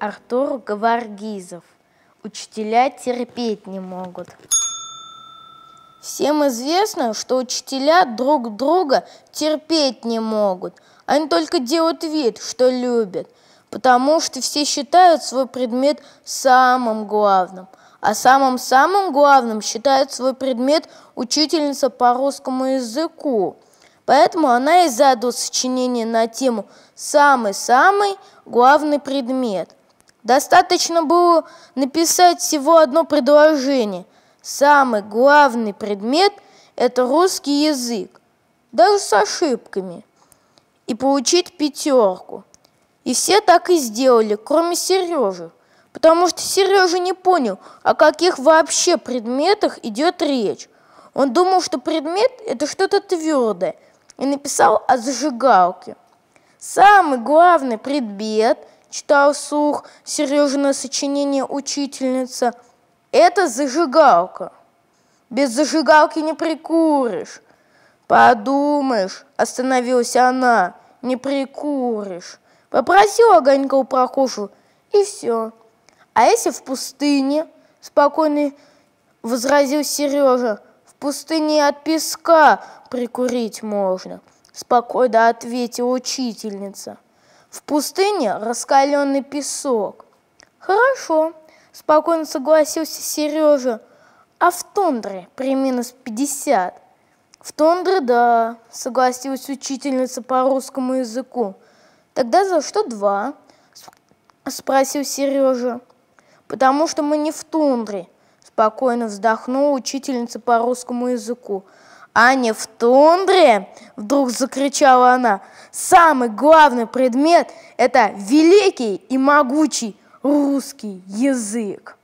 Артур Гаваргизов. Учителя терпеть не могут. Всем известно, что учителя друг друга терпеть не могут. Они только делают вид, что любят, потому что все считают свой предмет самым главным. А самым-самым главным считает свой предмет учительница по русскому языку. Поэтому она и задала сочинение на тему «Самый-самый главный предмет». Достаточно было написать всего одно предложение. Самый главный предмет – это русский язык, даже с ошибками, и получить пятерку. И все так и сделали, кроме Сережи, потому что Сережа не понял, о каких вообще предметах идет речь. Он думал, что предмет – это что-то твердое, и написал о зажигалке. Самый главный предмет – читал вслух Сережина сочинение учительница, это зажигалка. Без зажигалки не прикуришь. Подумаешь, остановилась она, не прикуришь. Попросил огонька у прохожего, и все. А если в пустыне, спокойно возразил Сережа, в пустыне от песка прикурить можно, спокойно ответила учительница. В пустыне раскаленный песок. Хорошо, спокойно согласился Сережа. А в тундре при минус 50? В тундре, да, согласилась учительница по русскому языку. Тогда за что два? Спросил Сережа. Потому что мы не в тундре, спокойно вздохнула учительница по русскому языку. А не в тундре, вдруг закричала она, самый главный предмет – это великий и могучий русский язык.